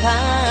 time.